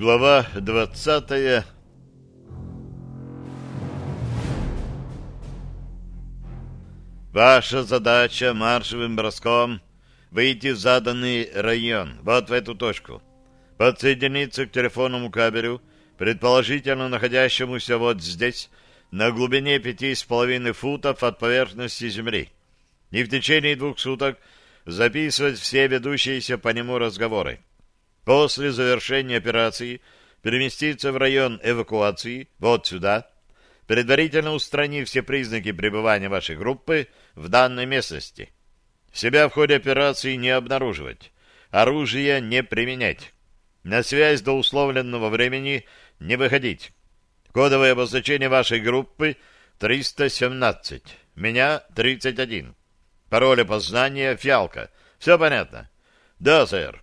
Глава двадцатая. Ваша задача маршевым броском выйти в заданный район, вот в эту точку. Подсоединиться к телефонному кабелю, предположительно находящемуся вот здесь, на глубине пяти с половиной футов от поверхности Земли. И в течение двух суток записывать все ведущиеся по нему разговоры. После завершения операции переместиться в район эвакуации, вот сюда, предварительно устранив все признаки пребывания вашей группы в данной местности. Себя в ходе операции не обнаруживать, оружие не применять, на связь до условленного времени не выходить. Кодовое обозначение вашей группы 317, меня 31. Пароль опознания «Фиалка». Все понятно? Да, сэр.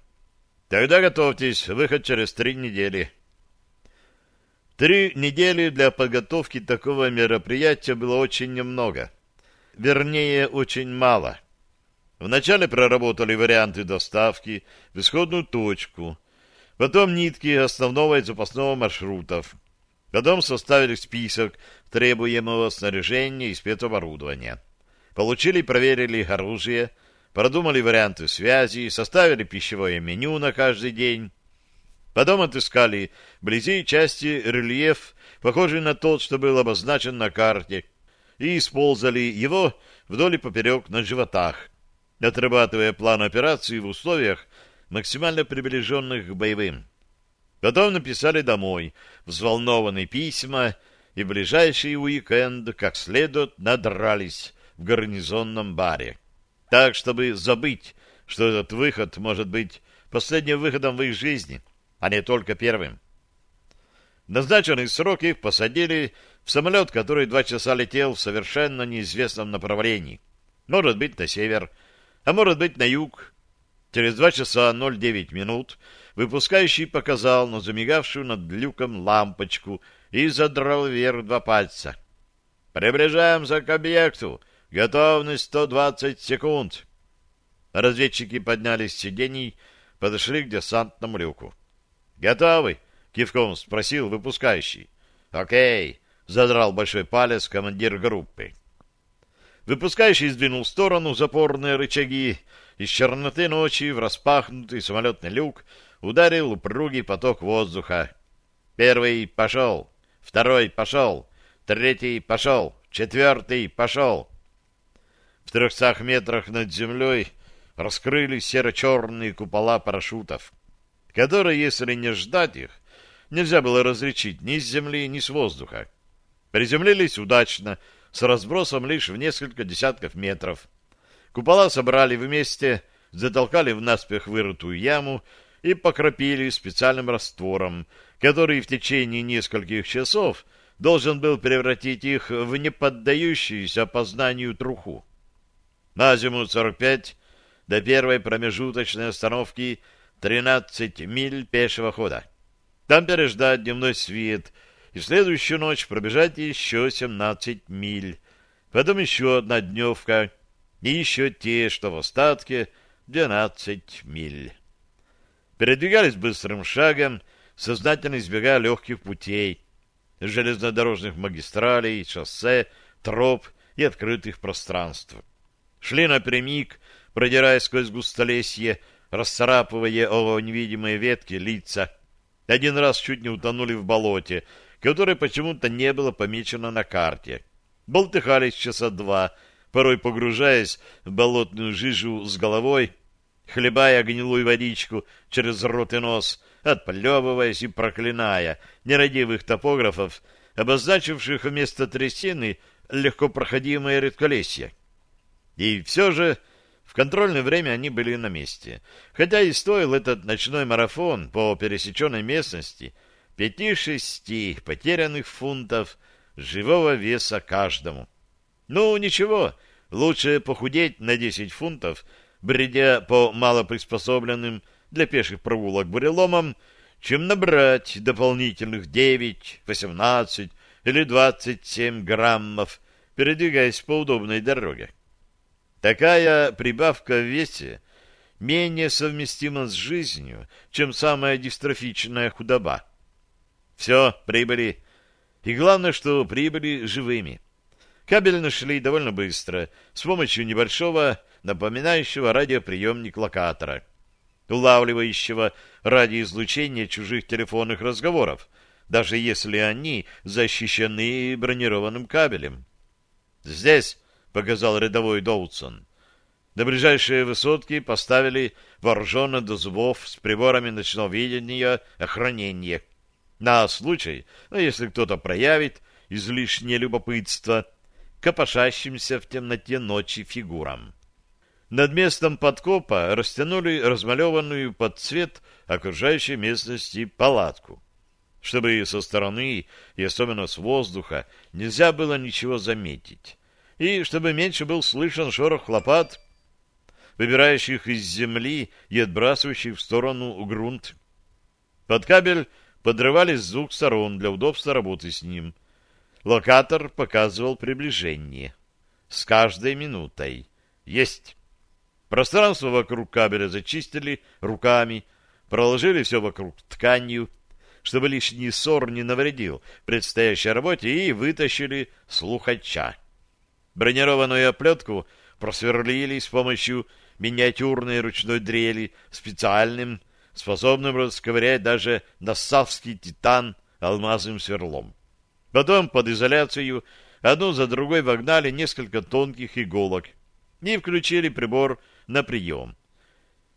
Тогда готовьтесь, выход через три недели. Три недели для подготовки такого мероприятия было очень немного. Вернее, очень мало. Вначале проработали варианты доставки в исходную точку, потом нитки основного и запасного маршрутов, потом составили список требуемого снаряжения и спецоборудования. Получили и проверили оружие, продумали варианты связи, составили пищевое меню на каждый день. Потом отыскали вблизи части рельеф, похожий на тот, что был обозначен на карте, и использовали его вдоль и поперек на животах, отрабатывая план операции в условиях, максимально приближенных к боевым. Потом написали домой взволнованные письма и в ближайший уикенд как следует надрались в гарнизонном баре так, чтобы забыть, что этот выход может быть последним выходом в их жизни, а не только первым. В назначенный срок их посадили в самолет, который два часа летел в совершенно неизвестном направлении. Может быть, на север, а может быть, на юг. Через два часа 09 минут выпускающий показал на замигавшую над люком лампочку и задрал вверх два пальца. «Приближаемся к объекту. Готовность 120 секунд. Разведчики поднялись с сидений, подошли к десантному люку. Готовы? Кивком спросил выпускающий. Окей, задрал большой палец командир группы. Выпускающий сдвинул в сторону запорные рычаги. Из черноты ночи в распахнутый самолетный люк ударил упругий поток воздуха. Первый пошел, второй пошел, третий пошел, четвертый пошел. В трехстах метрах над землей раскрылись серо-черные купола парашютов, которые, если не ждать их, нельзя было различить ни с земли, ни с воздуха. Приземлились удачно, с разбросом лишь в несколько десятков метров. Купола собрали вместе, затолкали в наспех вырытую яму и покропили специальным раствором, который в течение нескольких часов должен был превратить их в неподдающуюся опознанию труху. На зиму 45 до первой промежуточной остановки 13 миль пешего хода. Там переждать дневной свет и следующую ночь пробежать еще 17 миль. Потом еще одна дневка и еще те, что в остатке 12 миль. Передвигались быстрым шагом, сознательно избегая легких путей, железнодорожных магистралей, шоссе, троп и открытых пространств. Шли напрямик, продираясь сквозь густолесье, расцарапывая о невидимые ветки лица. Один раз чуть не утонули в болоте, которое почему-то не было помечено на карте. Болтыхались часа два, порой погружаясь в болотную жижу с головой, хлебая гнилую водичку через рот и нос, отплевываясь и проклиная нерадивых топографов, обозначивших вместо трясины легко проходимое редколесье. И все же в контрольное время они были на месте. Хотя и стоил этот ночной марафон по пересеченной местности пяти-шести потерянных фунтов живого веса каждому. Ну, ничего, лучше похудеть на десять фунтов, бредя по малоприспособленным для пеших прогулок буреломам, чем набрать дополнительных девять, восемнадцать или двадцать семь граммов, передвигаясь по удобной дороге. Такая прибавка в весе менее совместимо с жизнью, чем самая дистрофичная худоба. Все, прибыли. И главное, что прибыли живыми. Кабель нашли довольно быстро, с помощью небольшого, напоминающего радиоприемник локатора, улавливающего радиоизлучение чужих телефонных разговоров, даже если они защищены бронированным кабелем. «Здесь», — показал рядовой Доутсон, — до ближайшей высотки поставили вооруженно до зубов с приборами ночного видения охранения. На случай, ну, если кто-то проявит излишнее любопытство — копошащимся в темноте ночи фигурам. Над местом подкопа растянули размалеванную под цвет окружающей местности палатку, чтобы со стороны и особенно с воздуха нельзя было ничего заметить, и чтобы меньше был слышен шорох лопат, выбирающих из земли и отбрасывающих в сторону грунт. Под кабель подрывались с двух сторон для удобства работы с ним — Локатор показывал приближение. С каждой минутой. Есть. Пространство вокруг кабеля зачистили руками, проложили все вокруг тканью, чтобы лишний ссор не навредил предстоящей работе, и вытащили слухача. Бронированную оплетку просверлили с помощью миниатюрной ручной дрели специальным, способным расковырять даже нассавский титан алмазным сверлом. Потом под изоляцию одну за другой вогнали несколько тонких иголок и включили прибор на прием.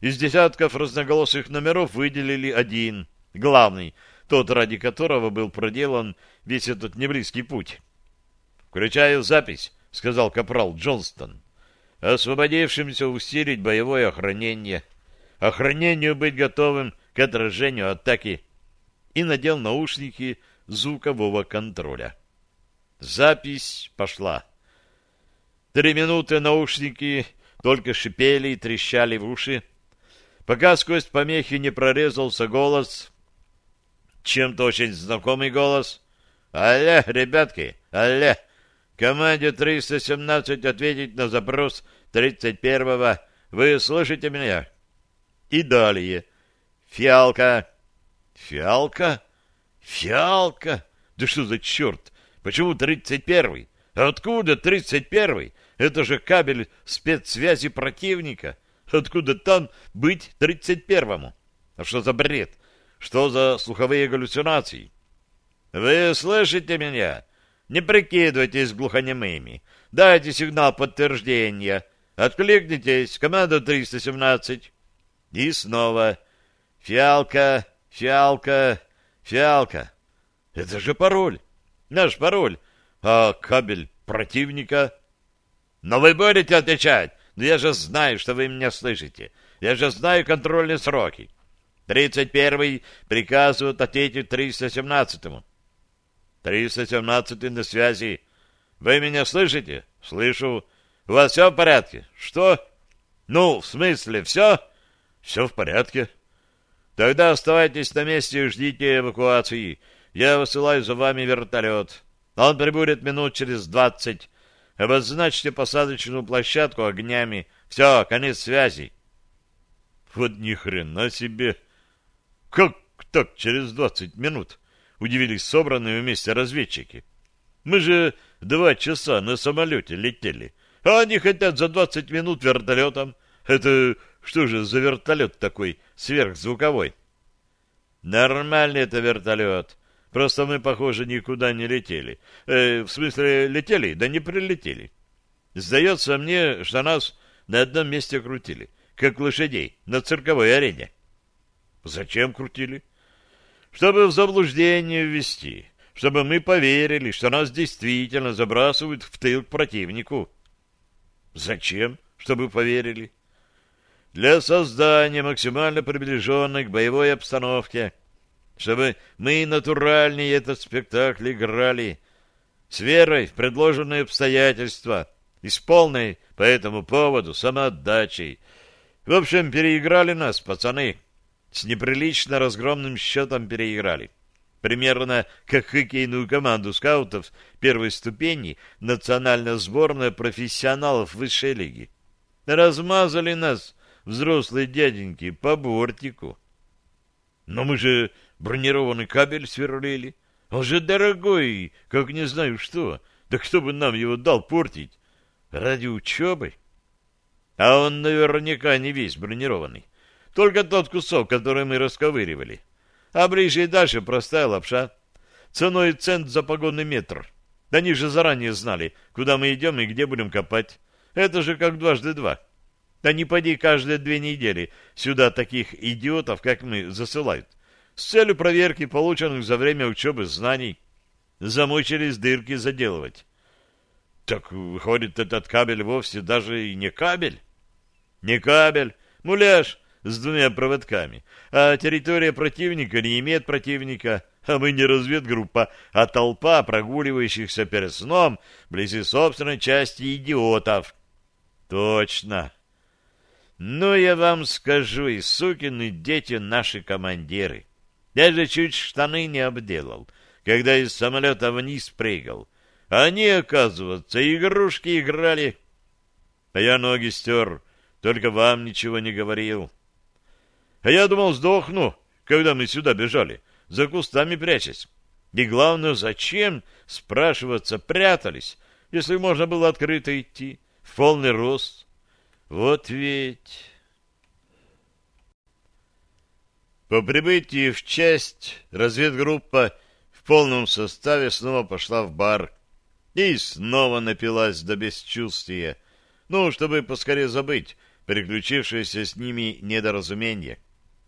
Из десятков разноголосых номеров выделили один, главный, тот, ради которого был проделан весь этот неблизкий путь. «Включаю запись», — сказал капрал Джонстон. «Освободившимся усилить боевое охранение, охранению быть готовым к отражению атаки» и надел наушники звукового контроля. Запись пошла. Три минуты наушники только шипели и трещали в уши, пока сквозь помехи не прорезался голос, чем-то очень знакомый голос. «Алле, ребятки, алле! Команде 317 ответить на запрос 31-го. Вы слышите меня?» И далее. «Фиалка». «Фиалка?» Фиалка? Да что за черт? Почему тридцать первый? Откуда тридцать первый? Это же кабель спецсвязи противника. Откуда там быть тридцать первому? А что за бред? Что за слуховые галлюцинации? Вы слышите меня? Не прикидывайтесь глухонемыми. Дайте сигнал подтверждения. Откликнитесь. Команда 317. И снова. Фиалка, фиалка, Фиалка. Это же пароль. Наш пароль. А кабель противника? Но вы будете отвечать. Но я же знаю, что вы меня слышите. Я же знаю контрольные сроки. Тридцать первый приказывают ответить 317-му. 317 на связи. Вы меня слышите? Слышу. У вас все в порядке? Что? Ну, в смысле, все? Все в порядке. Тогда оставайтесь на месте и ждите эвакуации. Я высылаю за вами вертолет. Он прибудет минут через двадцать. Обозначьте посадочную площадку огнями. Все, конец связи. Вот ни хрена себе! Как так через двадцать минут? Удивились собранные вместе разведчики. Мы же два часа на самолете летели, а они хотят за двадцать минут вертолетом. Это что же за вертолет такой сверхзвуковой? Нормальный это вертолет. Просто мы, похоже, никуда не летели. Э, в смысле, летели, да не прилетели. Сдается мне, что нас на одном месте крутили, как лошадей на цирковой арене. Зачем крутили? Чтобы в заблуждение ввести, чтобы мы поверили, что нас действительно забрасывают в тыл к противнику. Зачем? Чтобы поверили для создания максимально приближенной к боевой обстановке, чтобы мы натуральнее этот спектакль играли, с верой в предложенные обстоятельства и с полной по этому поводу самоотдачей. В общем, переиграли нас, пацаны. С неприлично разгромным счетом переиграли. Примерно как хоккейную команду скаутов первой ступени национальная сборная профессионалов высшей лиги. Размазали нас взрослые дяденьки, по бортику. Но мы же бронированный кабель сверлили. Он же дорогой, как не знаю что. Да кто бы нам его дал портить? Ради учебы? А он наверняка не весь бронированный. Только тот кусок, который мы расковыривали. А ближе и дальше простая лапша. Ценой цент за погонный метр. Да они же заранее знали, куда мы идем и где будем копать. Это же как дважды два. Да не поди каждые две недели сюда таких идиотов, как мы, засылают. С целью проверки полученных за время учебы знаний. Замучились дырки заделывать. Так, выходит, этот кабель вовсе даже и не кабель? Не кабель, муляж с двумя проводками. А территория противника не имеет противника, а мы не разведгруппа, а толпа прогуливающихся перед сном вблизи собственной части идиотов. Точно. Ну, я вам скажу, и сукины дети наши командиры. Даже чуть штаны не обделал, когда из самолета вниз прыгал. Они, оказывается, игрушки играли. А я ноги стер, только вам ничего не говорил. А я думал, сдохну, когда мы сюда бежали, за кустами прячась. И главное, зачем, спрашиваться, прятались, если можно было открыто идти, в полный рост. Вот ведь... По прибытии в часть разведгруппа в полном составе снова пошла в бар и снова напилась до бесчувствия, ну, чтобы поскорее забыть приключившееся с ними недоразумение.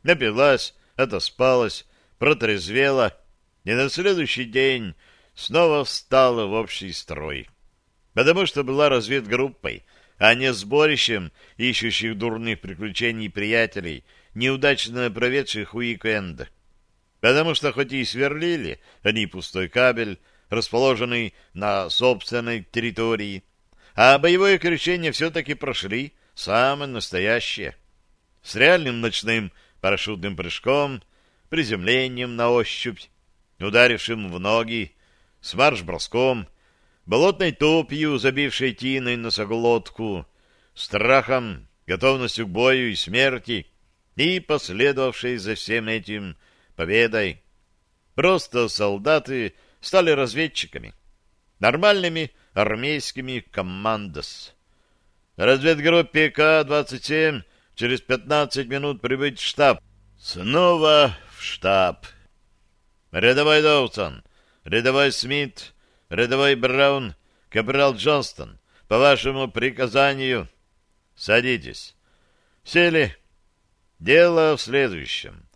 Напилась, отоспалась, протрезвела, и на следующий день снова встала в общий строй. Потому что была разведгруппой, а не сборищем ищущих дурных приключений приятелей, неудачно проведших уикенд. Потому что хоть и сверлили они пустой кабель, расположенный на собственной территории, а боевое крещение все-таки прошли самое настоящее. С реальным ночным парашютным прыжком, приземлением на ощупь, ударившим в ноги, с марш-броском, болотной топью, забившей тиной носоглотку, страхом, готовностью к бою и смерти и последовавшей за всем этим победой. Просто солдаты стали разведчиками, нормальными армейскими командос. Разведгруппе К-27 через 15 минут прибыть в штаб. Снова в штаб. Рядовой Доусон, рядовой Смит, Рядовой Браун, капрал Джонстон, по вашему приказанию, садитесь. Сели. Дело в следующем.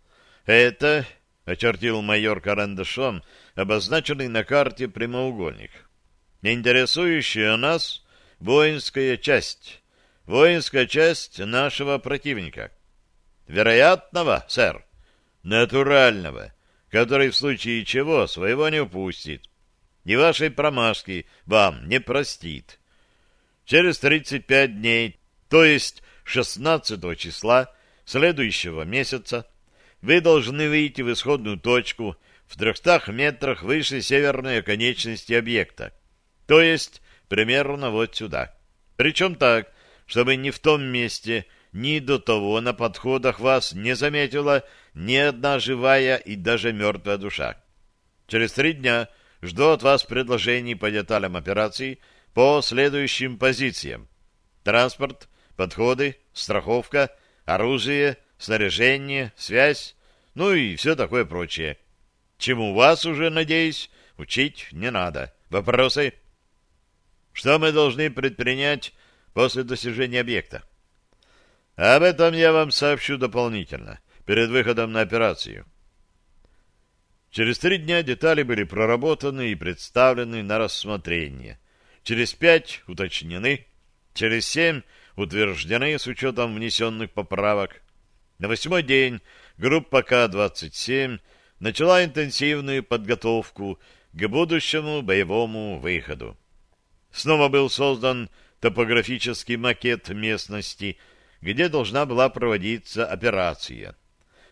Это, — очертил майор карандашом, обозначенный на карте прямоугольник, интересующая нас воинская часть, воинская часть нашего противника. Вероятного, сэр, натурального, который в случае чего своего не упустит и вашей промашки вам не простит. Через 35 дней, то есть 16 числа следующего месяца, вы должны выйти в исходную точку в 300 метрах выше северной оконечности объекта, то есть примерно вот сюда. Причем так, чтобы ни в том месте, ни до того на подходах вас не заметила ни одна живая и даже мертвая душа. Через три дня Жду от вас предложений по деталям операции по следующим позициям. Транспорт, подходы, страховка, оружие, снаряжение, связь, ну и все такое прочее. Чему вас уже, надеюсь, учить не надо. Вопросы? Что мы должны предпринять после достижения объекта? Об этом я вам сообщу дополнительно, перед выходом на операцию. Через три дня детали были проработаны и представлены на рассмотрение. Через пять уточнены, через семь утверждены с учетом внесенных поправок. На восьмой день группа К-27 начала интенсивную подготовку к будущему боевому выходу. Снова был создан топографический макет местности, где должна была проводиться операция.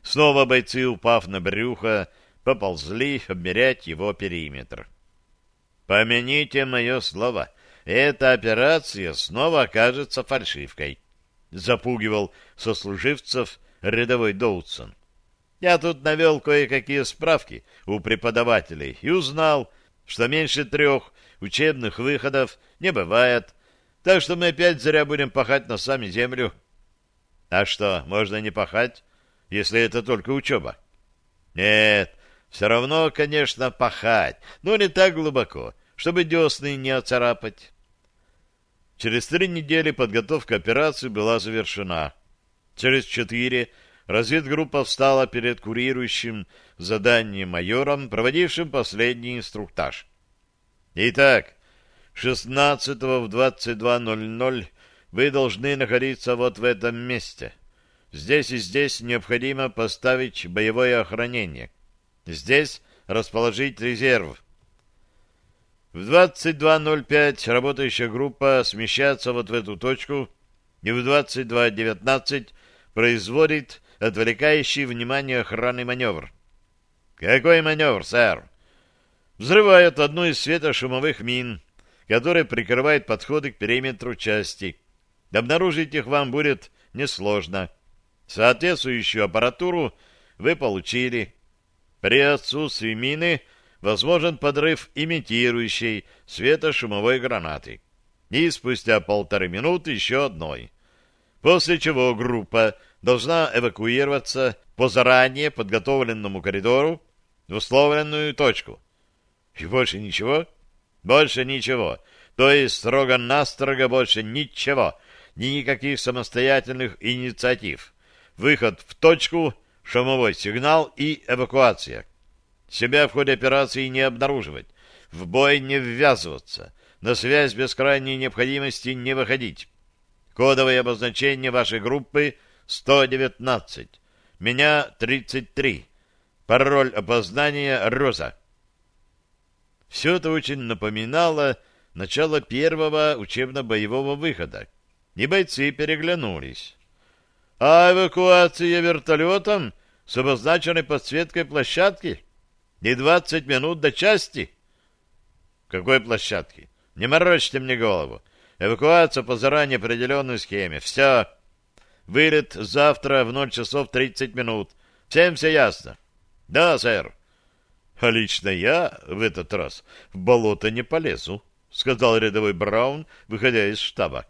Снова бойцы, упав на брюхо, поползли обмерять его периметр. Помяните мое слово, эта операция снова окажется фальшивкой. запугивал сослуживцев рядовой Доутсон. Я тут навел кое-какие справки у преподавателей и узнал, что меньше трех учебных выходов не бывает, так что мы опять зря будем пахать на сами землю. А что, можно не пахать, если это только учеба? Нет, все равно, конечно, пахать, но не так глубоко, чтобы десны не оцарапать. Через три недели подготовка операции была завершена. Через четыре разведгруппа встала перед курирующим задание майором, проводившим последний инструктаж. Итак, 16 в 22.00 вы должны находиться вот в этом месте. Здесь и здесь необходимо поставить боевое охранение. Здесь расположить резерв. В 22.05 работающая группа смещается вот в эту точку и в 22.19 производит отвлекающий внимание охраны маневр. Какой маневр, сэр? Взрывает одну из светошумовых мин, которая прикрывает подходы к периметру части. Обнаружить их вам будет несложно. Соответствующую аппаратуру вы получили. При отсутствии мины возможен подрыв имитирующей светошумовой гранаты. И спустя полторы минуты еще одной. После чего группа должна эвакуироваться по заранее подготовленному коридору в условленную точку. И больше ничего? Больше ничего. То есть строго-настрого больше ничего. Никаких самостоятельных инициатив. Выход в точку, шумовой сигнал и эвакуация. Себя в ходе операции не обнаруживать. В бой не ввязываться. На связь без крайней необходимости не выходить. Кодовое обозначение вашей группы 119. Меня 33. Пароль опознания «Роза». Все это очень напоминало начало первого учебно-боевого выхода, и бойцы переглянулись. А эвакуация вертолетом с обозначенной подсветкой площадки? И двадцать минут до части? Какой площадки? Не морочьте мне голову. Эвакуация по заранее определенной схеме. Все. Вылет завтра в ноль часов тридцать минут. Всем все ясно? Да, сэр. А лично я в этот раз в болото не полезу, сказал рядовой Браун, выходя из штаба.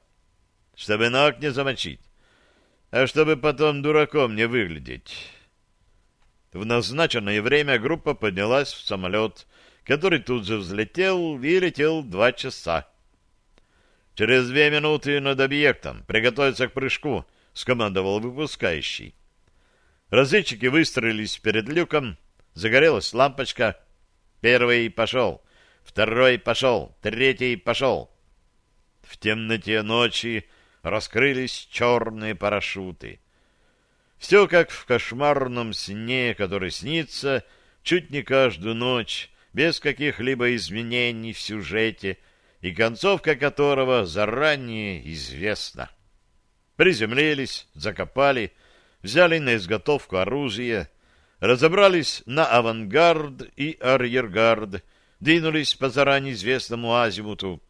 Чтобы ног не замочить, а чтобы потом дураком не выглядеть. В назначенное время группа поднялась в самолет, который тут же взлетел и летел два часа. «Через две минуты над объектом. Приготовиться к прыжку», — скомандовал выпускающий. Разведчики выстроились перед люком, загорелась лампочка. Первый пошел, второй пошел, третий пошел. В темноте ночи раскрылись черные парашюты. Все как в кошмарном сне, который снится чуть не каждую ночь, без каких-либо изменений в сюжете, и концовка которого заранее известна. Приземлились, закопали, взяли на изготовку оружие, разобрались на авангард и арьергард, двинулись по заранее известному азимуту,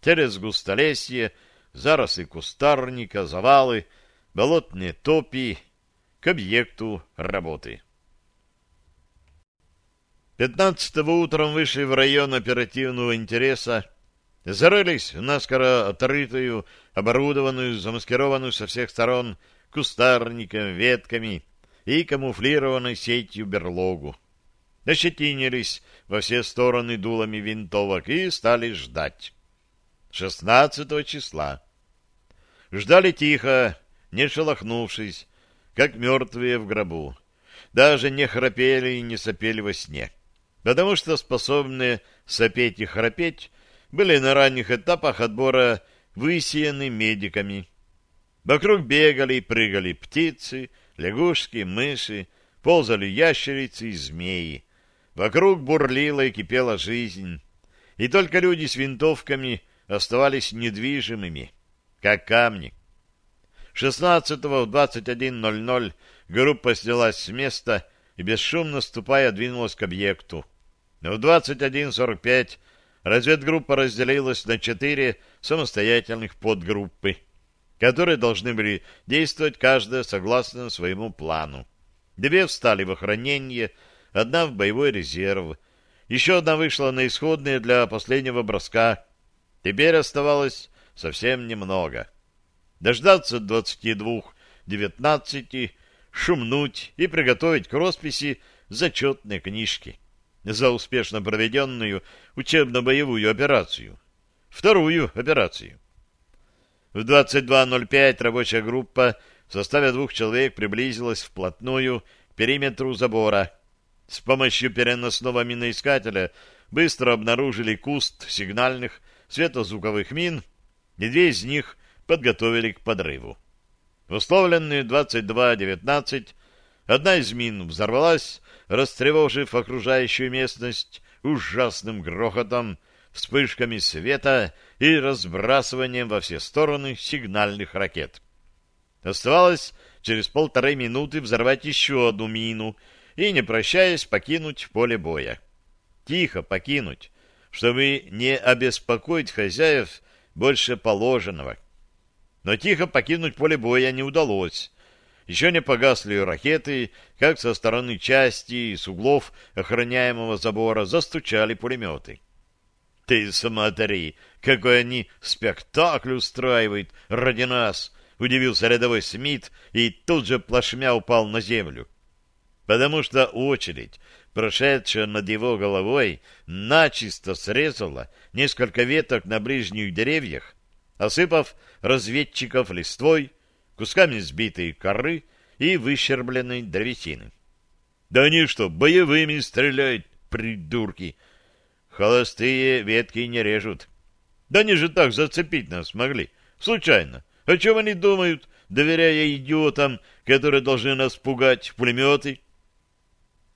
через густолесье, заросли кустарника, завалы, болотные топи к объекту работы. Пятнадцатого утром вышли в район оперативного интереса, зарылись в наскоро отрытую, оборудованную, замаскированную со всех сторон кустарником, ветками и камуфлированной сетью берлогу. Ощетинились во все стороны дулами винтовок и стали ждать. 16 числа. Ждали тихо, не шелохнувшись, как мертвые в гробу. Даже не храпели и не сопели во сне, потому что способные сопеть и храпеть были на ранних этапах отбора высеяны медиками. Вокруг бегали и прыгали птицы, лягушки, мыши, ползали ящерицы и змеи. Вокруг бурлила и кипела жизнь. И только люди с винтовками оставались недвижимыми, как камни. 16 в 21.00 группа снялась с места и, бесшумно ступая, двинулась к объекту. В 21.45 разведгруппа разделилась на четыре самостоятельных подгруппы. Которые должны были действовать каждая согласно своему плану. Две встали в охранение, одна в боевой резерв. Еще одна вышла на исходные для последнего броска. Теперь оставалось совсем немного. Дождаться двадцати двух, девятнадцати, шумнуть и приготовить к росписи зачетные книжки за успешно проведенную учебно-боевую операцию. Вторую операцию. В 22.05 рабочая группа в составе двух человек приблизилась вплотную к периметру забора. С помощью переносного миноискателя быстро обнаружили куст сигнальных светозвуковых мин, и две из них подготовили к подрыву. В условленную 22.19 одна из мин взорвалась, растревожив окружающую местность ужасным грохотом, вспышками света и разбрасыванием во все стороны сигнальных ракет. Оставалось через полторы минуты взорвать еще одну мину и, не прощаясь, покинуть поле боя. Тихо покинуть, чтобы не обеспокоить хозяев больше положенного. Но тихо покинуть поле боя не удалось. Еще не погасли ракеты, как со стороны части и с углов охраняемого забора застучали пулеметы. Ты смотри, какой они спектакль устраивают ради нас, удивился рядовой Смит и тут же плашмя упал на землю. Потому что очередь, прошедшая над его головой, начисто срезала несколько веток на ближних деревьях, осыпав разведчиков листвой, кусками сбитой коры и выщербленной древесины. — Да они что, боевыми стреляют, придурки! Холостые ветки не режут. Да они же так зацепить нас могли. Случайно. О чем они думают, доверяя идиотам, которые должны нас пугать, пулеметы?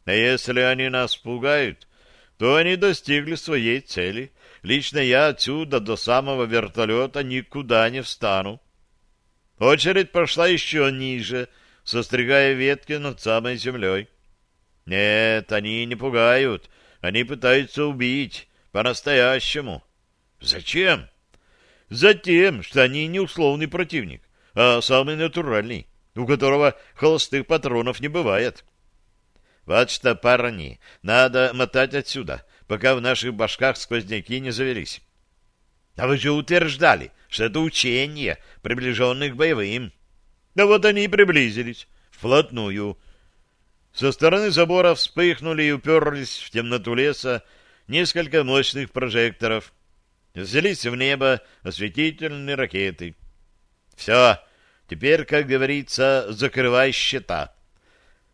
А если они нас пугают, то они достигли своей цели. Лично я отсюда до самого вертолета никуда не встану. Очередь прошла еще ниже, состригая ветки над самой землей. Нет, они не пугают, они пытаются убить по-настоящему. Зачем? Затем, что они не условный противник, а самый натуральный, у которого холостых патронов не бывает. Вот что, парни, надо мотать отсюда, пока в наших башках сквозняки не завелись. А вы же утверждали, что это учение, приближенное к боевым. Да вот они и приблизились, вплотную. Со стороны забора вспыхнули и уперлись в темноту леса несколько мощных прожекторов. Взялись в небо осветительные ракеты. Все, теперь, как говорится, закрывай счета.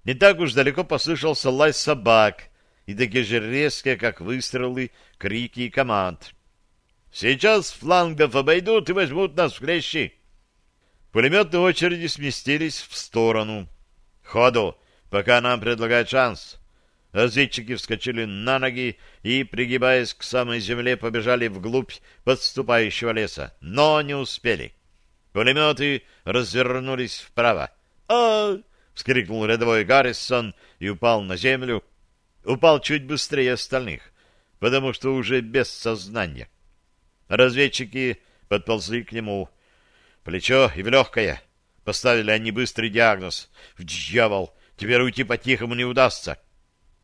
Не так уж далеко послышался лай собак и такие же резкие, как выстрелы, крики и команд. «Сейчас флангов обойдут и возьмут нас в клещи!» Пулеметные очереди сместились в сторону. «Ходу, пока нам предлагают шанс!» Разведчики вскочили на ноги и, пригибаясь к самой земле, побежали вглубь подступающего леса, но не успели. Пулеметы развернулись вправо. а вскрикнул рядовой Гаррисон и упал на землю. Упал чуть быстрее остальных, потому что уже без сознания. Разведчики подползли к нему. Плечо и в легкое. Поставили они быстрый диагноз. В дьявол! Теперь уйти по-тихому не удастся.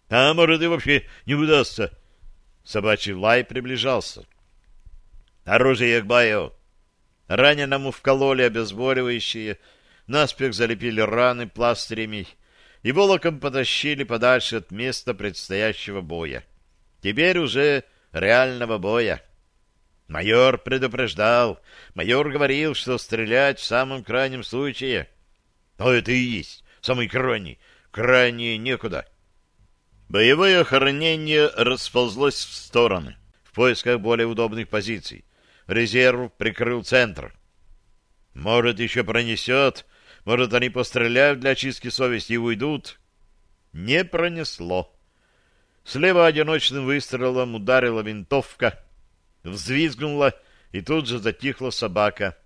А может и вообще не удастся. Собачий лай приближался. Оружие к. Раненому вкололи обезболивающие, наспех залепили раны пластырями и волоком потащили подальше от места предстоящего боя. Теперь уже реального боя. Майор предупреждал. Майор говорил, что стрелять в самом крайнем случае. Но это и есть самый крайний. Крайнее некуда. Боевое охранение расползлось в стороны, в поисках более удобных позиций. Резерв прикрыл центр. Может, еще пронесет, может, они постреляют для очистки совести и уйдут. Не пронесло. Слева одиночным выстрелом ударила винтовка, взвизгнула, и тут же затихла собака.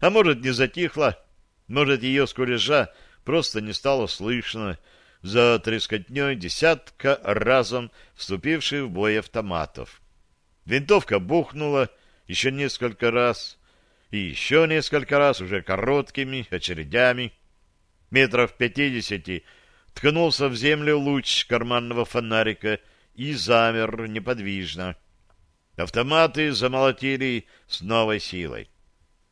А может, не затихла, может, ее скулежа просто не стало слышно, за трескотней десятка разом вступивших в бой автоматов. Винтовка бухнула еще несколько раз, и еще несколько раз уже короткими очередями. Метров пятидесяти ткнулся в землю луч карманного фонарика и замер неподвижно. Автоматы замолотили с новой силой.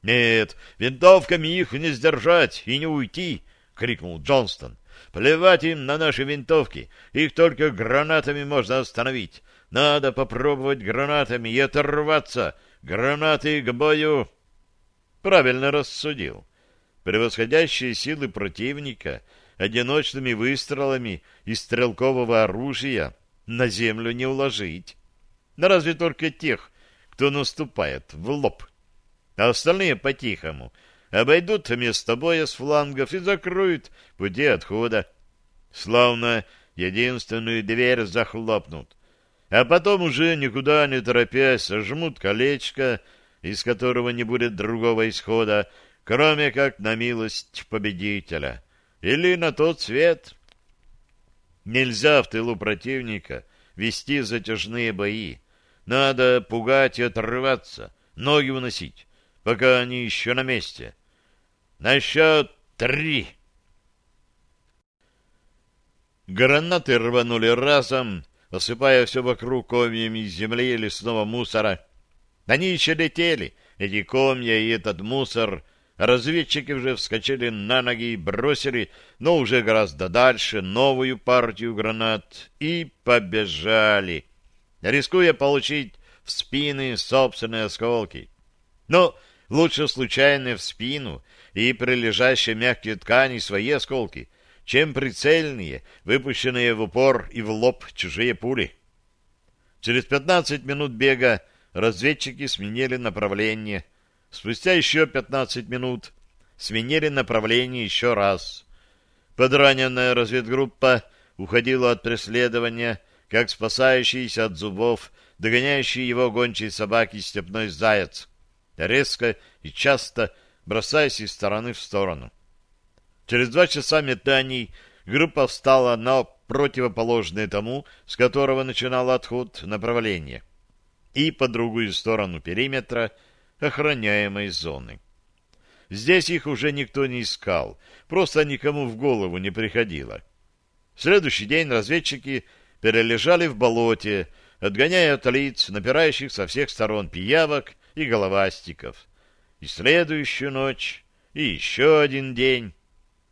«Нет, винтовками их не сдержать и не уйти!» — крикнул Джонстон. «Плевать им на наши винтовки, их только гранатами можно остановить. Надо попробовать гранатами и оторваться. Гранаты к бою!» Правильно рассудил. Превосходящие силы противника одиночными выстрелами из стрелкового оружия на землю не уложить. Но разве только тех, кто наступает в лоб. А остальные по-тихому обойдут место боя с флангов и закроют пути отхода. Словно единственную дверь захлопнут. А потом уже никуда не торопясь сожмут колечко, из которого не будет другого исхода, кроме как на милость победителя. Или на тот свет. Нельзя в тылу противника вести затяжные бои. Надо пугать и отрываться, ноги уносить, пока они еще на месте. На счет три. Гранаты рванули разом, осыпая все вокруг комьями земли и лесного мусора. Они еще летели, эти комья и этот мусор. Разведчики уже вскочили на ноги и бросили, но уже гораздо дальше, новую партию гранат и побежали рискуя получить в спины собственные осколки. Но лучше случайные в спину и прилежащие мягкие ткани свои осколки, чем прицельные, выпущенные в упор и в лоб чужие пули. Через 15 минут бега разведчики сменили направление. Спустя еще 15 минут сменили направление еще раз. Подраненная разведгруппа уходила от преследования как спасающийся от зубов, догоняющий его гончие собаки степной заяц, резко и часто бросаясь из стороны в сторону. Через два часа метаний группа встала на противоположное тому, с которого начинал отход направление, и по другую сторону периметра охраняемой зоны. Здесь их уже никто не искал, просто никому в голову не приходило. В следующий день разведчики перележали в болоте, отгоняя от лиц, напирающих со всех сторон пиявок и головастиков. И следующую ночь, и еще один день.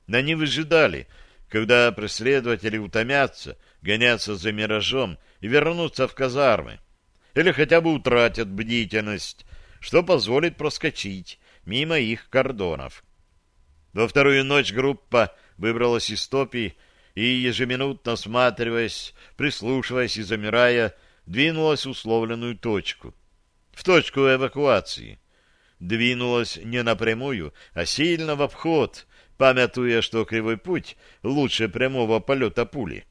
На они выжидали, когда преследователи утомятся, гонятся за миражом и вернутся в казармы. Или хотя бы утратят бдительность, что позволит проскочить мимо их кордонов. Во вторую ночь группа выбралась из топи и, ежеминутно осматриваясь, прислушиваясь и замирая, двинулась в условленную точку. В точку эвакуации. Двинулась не напрямую, а сильно в обход, памятуя, что кривой путь лучше прямого полета пули.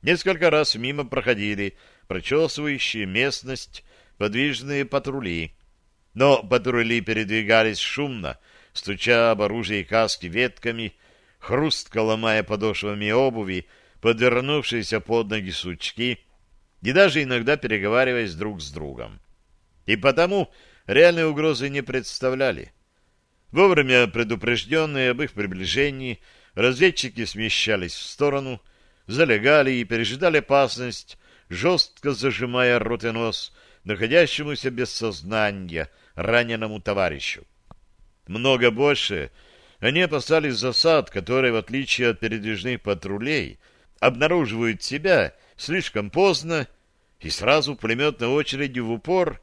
Несколько раз мимо проходили прочесывающие местность подвижные патрули. Но патрули передвигались шумно, стуча об оружие и каски ветками, хрустко ломая подошвами обуви, подвернувшиеся под ноги сучки, и даже иногда переговариваясь друг с другом. И потому реальной угрозы не представляли. Вовремя предупрежденные об их приближении, разведчики смещались в сторону, залегали и пережидали опасность, жестко зажимая рот и нос находящемуся без сознания раненому товарищу. Много больше — они опасались засад, которые, в отличие от передвижных патрулей, обнаруживают себя слишком поздно и сразу пулеметной очередью в упор.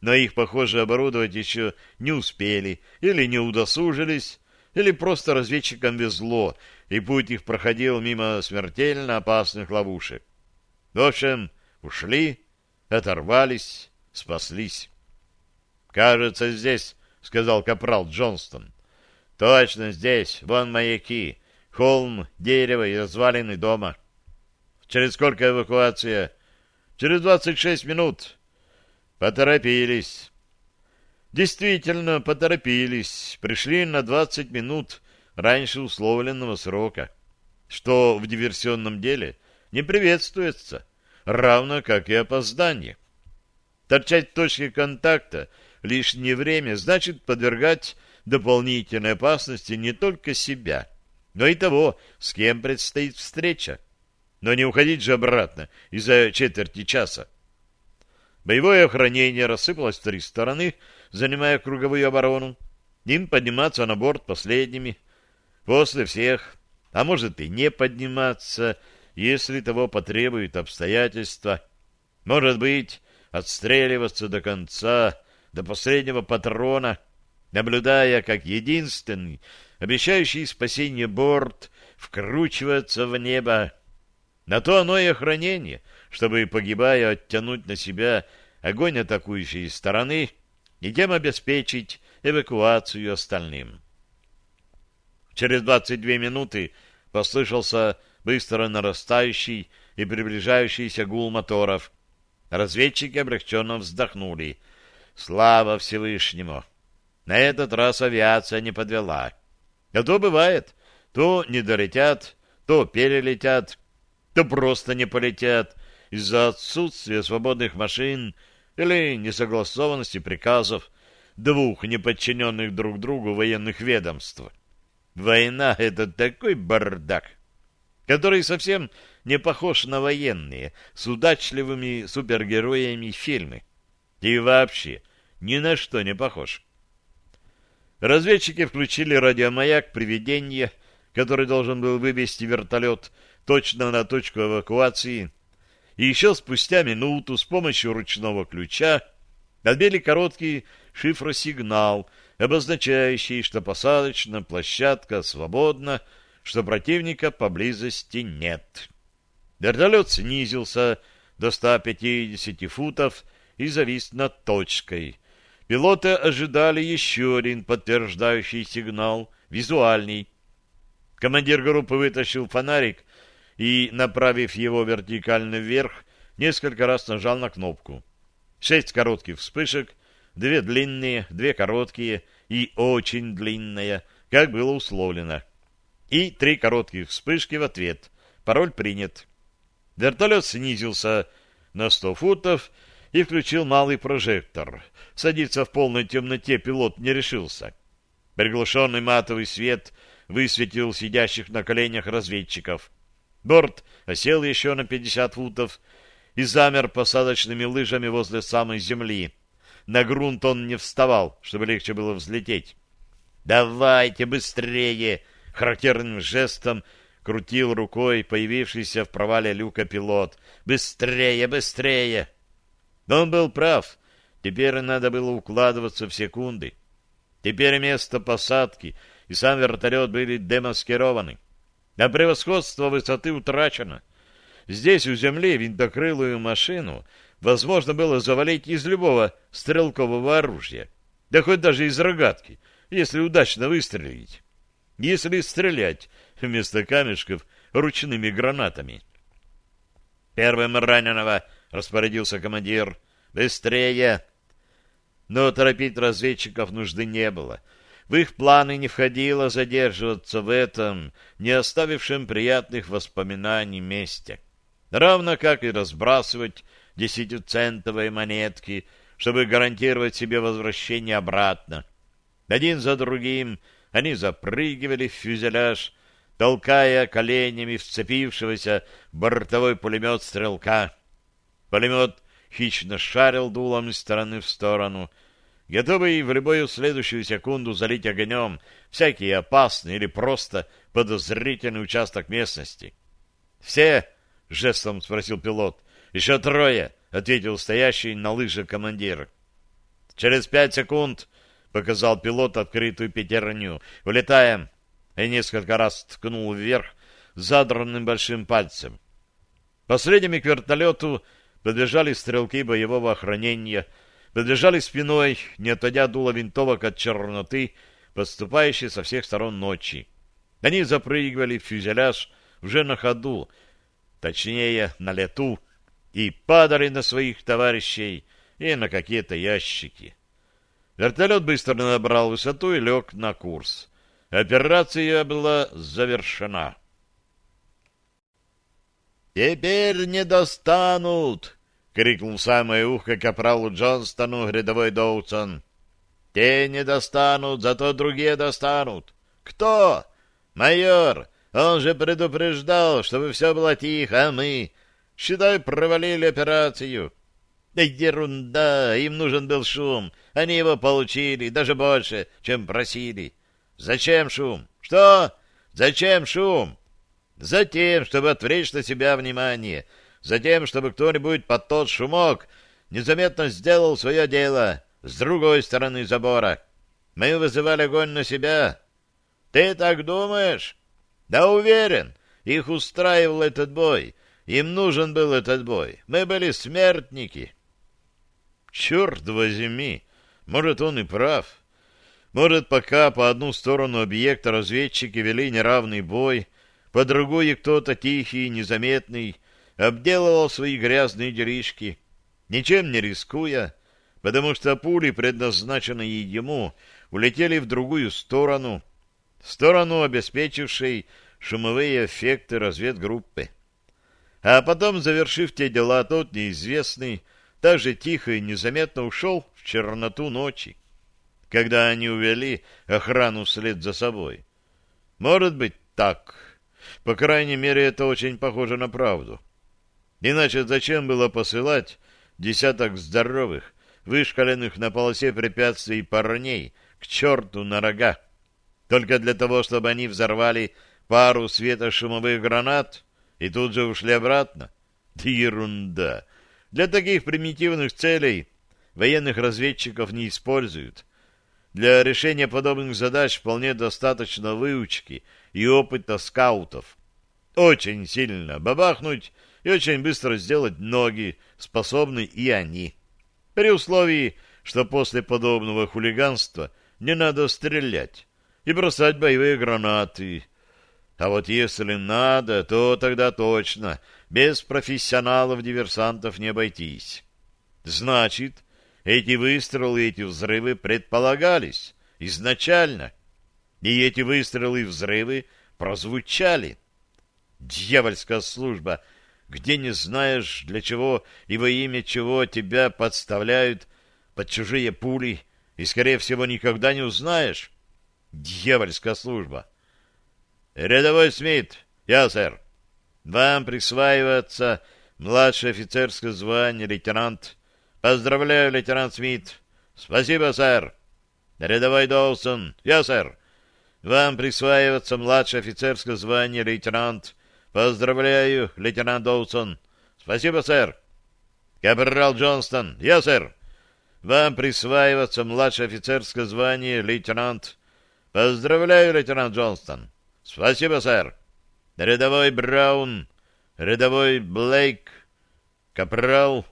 Но их, похоже, оборудовать еще не успели или не удосужились, или просто разведчикам везло, и путь их проходил мимо смертельно опасных ловушек. В общем, ушли, оторвались, спаслись. «Кажется, здесь», — сказал капрал Джонстон. Точно здесь, вон маяки, холм, дерево и развалины дома. Через сколько эвакуация? Через двадцать шесть минут. Поторопились. Действительно, поторопились. Пришли на двадцать минут раньше условленного срока, что в диверсионном деле не приветствуется, равно как и опоздание. Торчать в точке контакта лишнее время, значит подвергать дополнительной опасности не только себя, но и того, с кем предстоит встреча. Но не уходить же обратно из-за четверти часа. Боевое охранение рассыпалось в три стороны, занимая круговую оборону. Им подниматься на борт последними. После всех, а может и не подниматься, если того потребуют обстоятельства. Может быть, отстреливаться до конца, до последнего патрона, наблюдая, как единственный, обещающий спасение борт, вкручивается в небо. На то оно и охранение, чтобы, погибая, оттянуть на себя огонь атакующей стороны и тем обеспечить эвакуацию остальным. Через 22 минуты послышался быстро нарастающий и приближающийся гул моторов. Разведчики облегченно вздохнули. Слава Всевышнему! На этот раз авиация не подвела. А то бывает, то не долетят, то перелетят, то просто не полетят из-за отсутствия свободных машин или несогласованности приказов двух неподчиненных друг другу военных ведомств. Война — это такой бардак, который совсем не похож на военные с удачливыми супергероями фильмы. И вообще ни на что не похож. Разведчики включили радиомаяк приведения, который должен был вывести вертолет точно на точку эвакуации, и еще спустя минуту с помощью ручного ключа отбили короткий шифросигнал, обозначающий, что посадочная площадка свободна, что противника поблизости нет. Вертолет снизился до 150 футов и завис над точкой. Пилоты ожидали еще один подтверждающий сигнал, визуальный. Командир группы вытащил фонарик и, направив его вертикально вверх, несколько раз нажал на кнопку. Шесть коротких вспышек, две длинные, две короткие и очень длинная, как было условлено. И три коротких вспышки в ответ. Пароль принят. Вертолет снизился на сто футов и включил малый прожектор. Садиться в полной темноте пилот не решился. Приглушенный матовый свет высветил сидящих на коленях разведчиков. Борт осел еще на 50 футов и замер посадочными лыжами возле самой земли. На грунт он не вставал, чтобы легче было взлететь. «Давайте быстрее!» — характерным жестом крутил рукой появившийся в провале люка пилот. «Быстрее, быстрее!» Но он был прав. Теперь надо было укладываться в секунды. Теперь место посадки и сам вертолет были демаскированы а превосходство высоты утрачено. Здесь у земли винтокрылую машину возможно было завалить из любого стрелкового оружия, да хоть даже из рогатки, если удачно выстрелить. Если стрелять вместо камешков ручными гранатами. «Первым раненого!» — распорядился командир. «Быстрее!» Но торопить разведчиков нужды не было — в их планы не входило задерживаться в этом, не оставившем приятных воспоминаний месте. Равно как и разбрасывать десятицентовые монетки, чтобы гарантировать себе возвращение обратно. Один за другим они запрыгивали в фюзеляж, толкая коленями вцепившегося бортовой пулемет стрелка. Пулемет хищно шарил дулом из стороны в сторону — готовый в любую следующую секунду залить огнем всякий опасный или просто подозрительный участок местности. «Все?» — жестом спросил пилот. «Еще трое», — ответил стоящий на лыже командир. «Через пять секунд», — показал пилот открытую пятерню. «Улетаем!» И несколько раз ткнул вверх задранным большим пальцем. Последними к вертолету подбежали стрелки боевого охранения — подлежали спиной, не отводя дуло винтовок от черноты, подступающей со всех сторон ночи. Они запрыгивали в фюзеляж уже на ходу, точнее, на лету, и падали на своих товарищей и на какие-то ящики. Вертолет быстро набрал высоту и лег на курс. Операция была завершена. «Теперь не достанут!» Крикнул самое ухо капралу Джонстону рядовой Доусон. Те не достанут, зато другие достанут. Кто? Майор. Он же предупреждал, чтобы все было тихо, а мы... Считай, провалили операцию. Да ерунда, им нужен был шум. Они его получили, даже больше, чем просили. Зачем шум? Что? Зачем шум? Затем, чтобы отвлечь на себя внимание. Затем, чтобы кто-нибудь под тот шумок незаметно сделал свое дело с другой стороны забора. Мы вызывали огонь на себя. Ты так думаешь? Да уверен, их устраивал этот бой. Им нужен был этот бой. Мы были смертники. Черт возьми! Может, он и прав. Может, пока по одну сторону объекта разведчики вели неравный бой, по другую кто-то тихий, незаметный, обделывал свои грязные делишки, ничем не рискуя, потому что пули, предназначенные ему, улетели в другую сторону, сторону обеспечившей шумовые эффекты разведгруппы. А потом, завершив те дела, тот неизвестный, также тихо и незаметно ушел в черноту ночи, когда они увели охрану вслед за собой. Может быть, так. По крайней мере, это очень похоже на правду. Иначе зачем было посылать десяток здоровых, вышкаленных на полосе препятствий парней к черту на рога, только для того, чтобы они взорвали пару светошумовых гранат и тут же ушли обратно? Да ерунда! Для таких примитивных целей военных разведчиков не используют. Для решения подобных задач вполне достаточно выучки и опыта скаутов. Очень сильно бабахнуть и очень быстро сделать ноги, способны и они. При условии, что после подобного хулиганства не надо стрелять и бросать боевые гранаты. А вот если надо, то тогда точно без профессионалов-диверсантов не обойтись. Значит, эти выстрелы и эти взрывы предполагались изначально, и эти выстрелы и взрывы прозвучали. Дьявольская служба, где не знаешь, для чего и во имя чего тебя подставляют под чужие пули, и, скорее всего, никогда не узнаешь. Дьявольская служба. Рядовой Смит, я, сэр. Вам присваивается младшее офицерское звание лейтенант. Поздравляю, лейтенант Смит. Спасибо, сэр. Рядовой Доусон, я, сэр. Вам присваивается младшее офицерское звание лейтенант. Поздравляю, лейтенант Доусон. Спасибо, сэр. Капрал Джонстон, я, сэр. Вам присваивается младшее офицерское звание лейтенант. Поздравляю, лейтенант Джонстон. Спасибо, сэр. Рядовой Браун, рядовой Блейк, капрал